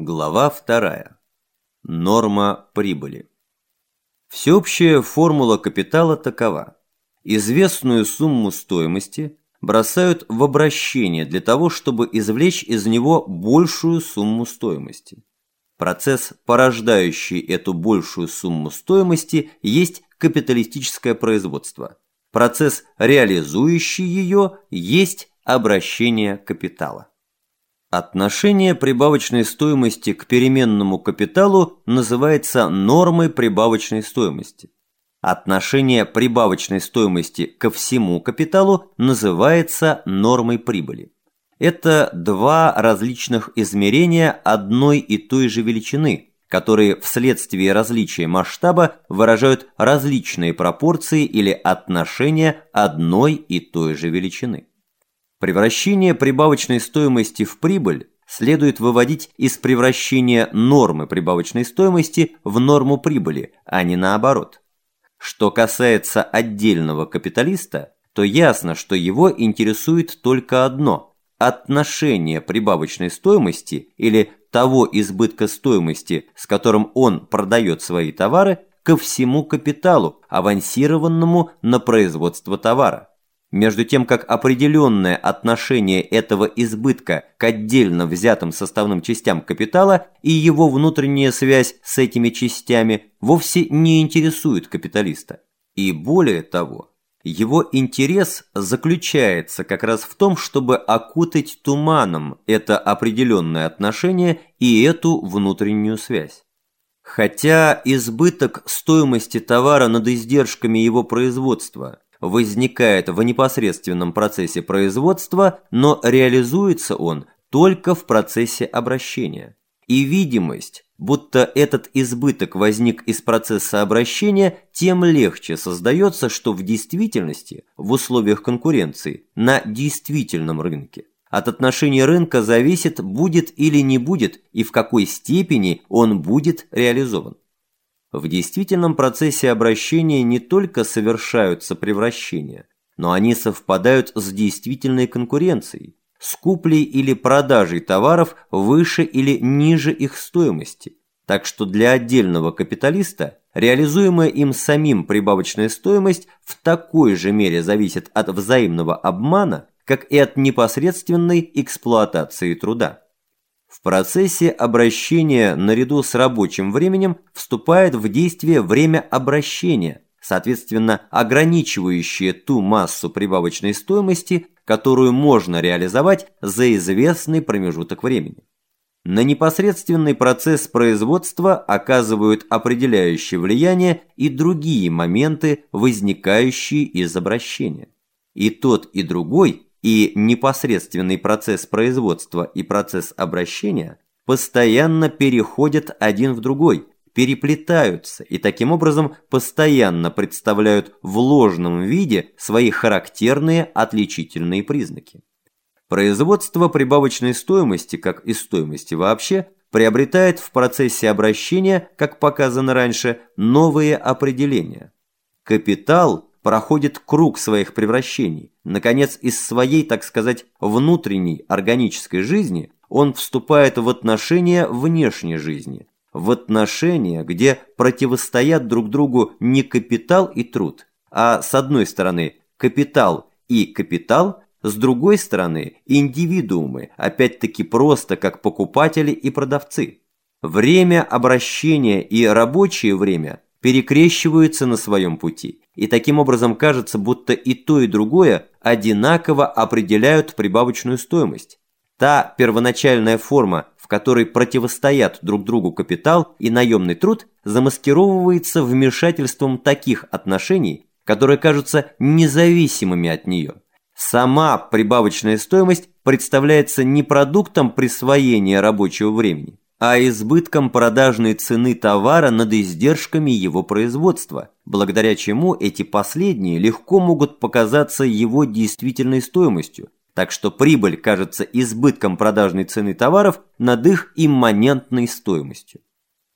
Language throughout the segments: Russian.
Глава вторая. Норма прибыли. Всеобщая формула капитала такова. Известную сумму стоимости бросают в обращение для того, чтобы извлечь из него большую сумму стоимости. Процесс, порождающий эту большую сумму стоимости, есть капиталистическое производство. Процесс, реализующий ее, есть обращение капитала. Отношение прибавочной стоимости к переменному капиталу называется нормой прибавочной стоимости. Отношение прибавочной стоимости ко всему капиталу называется нормой прибыли. Это два различных измерения одной и той же величины, которые вследствие различия масштаба выражают различные пропорции или отношения одной и той же величины. Превращение прибавочной стоимости в прибыль следует выводить из превращения нормы прибавочной стоимости в норму прибыли, а не наоборот. Что касается отдельного капиталиста, то ясно, что его интересует только одно – отношение прибавочной стоимости или того избытка стоимости, с которым он продает свои товары, ко всему капиталу, авансированному на производство товара между тем как определенное отношение этого избытка к отдельно взятым составным частям капитала и его внутренняя связь с этими частями вовсе не интересует капиталиста. И более того, его интерес заключается как раз в том, чтобы окутать туманом это определенное отношение и эту внутреннюю связь. Хотя избыток стоимости товара над издержками его производства – возникает в непосредственном процессе производства, но реализуется он только в процессе обращения. И видимость, будто этот избыток возник из процесса обращения, тем легче создается, что в действительности, в условиях конкуренции, на действительном рынке. От отношения рынка зависит, будет или не будет, и в какой степени он будет реализован. В действительном процессе обращения не только совершаются превращения, но они совпадают с действительной конкуренцией, с куплей или продажей товаров выше или ниже их стоимости. Так что для отдельного капиталиста реализуемая им самим прибавочная стоимость в такой же мере зависит от взаимного обмана, как и от непосредственной эксплуатации труда. В процессе обращения наряду с рабочим временем вступает в действие время обращения, соответственно ограничивающее ту массу прибавочной стоимости, которую можно реализовать за известный промежуток времени. На непосредственный процесс производства оказывают определяющее влияние и другие моменты, возникающие из обращения. И тот, и другой – и непосредственный процесс производства и процесс обращения постоянно переходят один в другой, переплетаются и таким образом постоянно представляют в ложном виде свои характерные отличительные признаки. Производство прибавочной стоимости, как и стоимости вообще, приобретает в процессе обращения, как показано раньше, новые определения. Капитал проходит круг своих превращений. Наконец, из своей, так сказать, внутренней органической жизни он вступает в отношения внешней жизни, в отношения, где противостоят друг другу не капитал и труд, а с одной стороны капитал и капитал, с другой стороны индивидуумы, опять-таки просто как покупатели и продавцы. Время обращения и рабочее время перекрещиваются на своем пути, и таким образом кажется, будто и то, и другое одинаково определяют прибавочную стоимость. Та первоначальная форма, в которой противостоят друг другу капитал и наемный труд, замаскировывается вмешательством таких отношений, которые кажутся независимыми от нее. Сама прибавочная стоимость представляется не продуктом присвоения рабочего времени, а избытком продажной цены товара над издержками его производства, благодаря чему эти последние легко могут показаться его действительной стоимостью, так что прибыль кажется избытком продажной цены товаров над их имманентной стоимостью.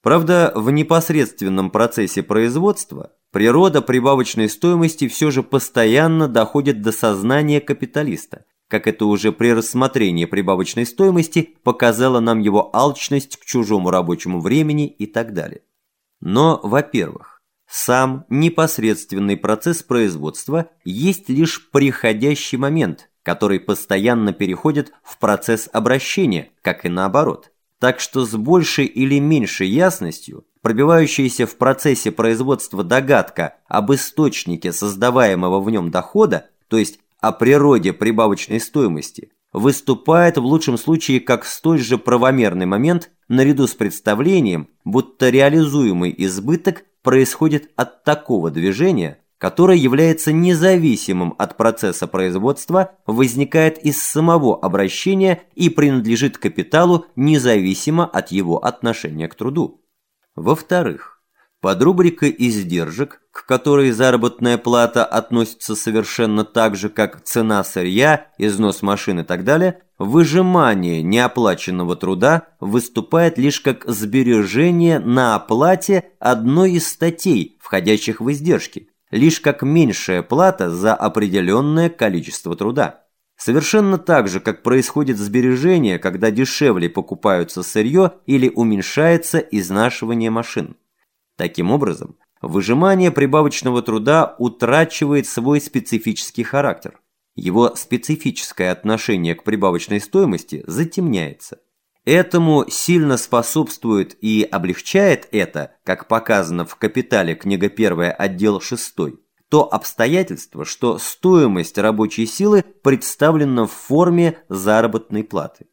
Правда, в непосредственном процессе производства природа прибавочной стоимости все же постоянно доходит до сознания капиталиста, как это уже при рассмотрении прибавочной стоимости показала нам его алчность к чужому рабочему времени и так далее. Но, во-первых, сам непосредственный процесс производства есть лишь приходящий момент, который постоянно переходит в процесс обращения, как и наоборот. Так что с большей или меньшей ясностью пробивающаяся в процессе производства догадка об источнике создаваемого в нем дохода, то есть о природе прибавочной стоимости, выступает в лучшем случае как столь же правомерный момент наряду с представлением, будто реализуемый избыток происходит от такого движения, которое является независимым от процесса производства, возникает из самого обращения и принадлежит капиталу независимо от его отношения к труду. Во-вторых, под рубрикой издержек, к которой заработная плата относится совершенно так же, как цена сырья, износ машин и так далее, выжимание неоплаченного труда выступает лишь как сбережение на оплате одной из статей, входящих в издержки, лишь как меньшая плата за определенное количество труда. Совершенно так же, как происходит сбережение, когда дешевле покупаются сырье или уменьшается изнашивание машин. Таким образом, выжимание прибавочного труда утрачивает свой специфический характер. Его специфическое отношение к прибавочной стоимости затемняется. Этому сильно способствует и облегчает это, как показано в «Капитале» книга 1, отдел 6, то обстоятельство, что стоимость рабочей силы представлена в форме заработной платы.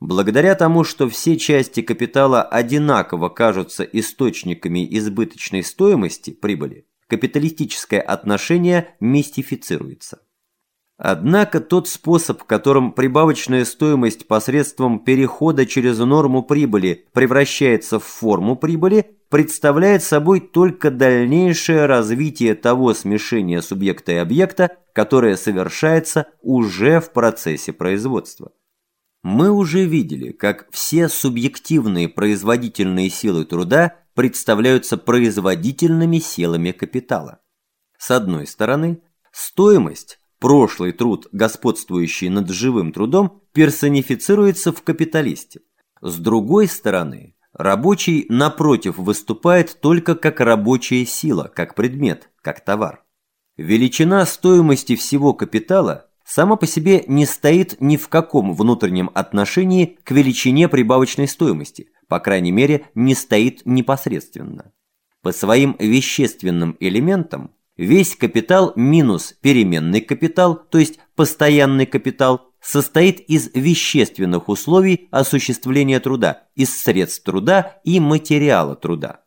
Благодаря тому, что все части капитала одинаково кажутся источниками избыточной стоимости прибыли, капиталистическое отношение мистифицируется. Однако тот способ, которым прибавочная стоимость посредством перехода через норму прибыли превращается в форму прибыли, представляет собой только дальнейшее развитие того смешения субъекта и объекта, которое совершается уже в процессе производства. Мы уже видели, как все субъективные производительные силы труда представляются производительными силами капитала. С одной стороны, стоимость, прошлый труд, господствующий над живым трудом, персонифицируется в капиталисте. С другой стороны, Рабочий, напротив, выступает только как рабочая сила, как предмет, как товар. Величина стоимости всего капитала сама по себе не стоит ни в каком внутреннем отношении к величине прибавочной стоимости, по крайней мере, не стоит непосредственно. По своим вещественным элементам весь капитал минус переменный капитал, то есть постоянный капитал, состоит из вещественных условий осуществления труда, из средств труда и материала труда.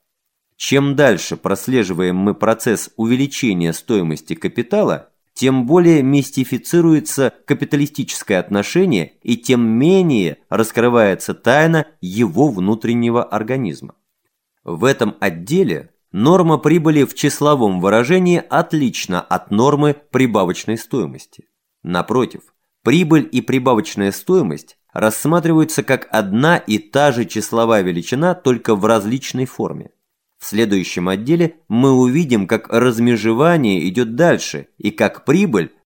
Чем дальше прослеживаем мы процесс увеличения стоимости капитала, тем более мистифицируется капиталистическое отношение и тем менее раскрывается тайна его внутреннего организма. В этом отделе норма прибыли в числовом выражении отлична от нормы прибавочной стоимости. Напротив, Прибыль и прибавочная стоимость рассматриваются как одна и та же числовая величина, только в различной форме. В следующем отделе мы увидим, как размежевание идет дальше и как прибыль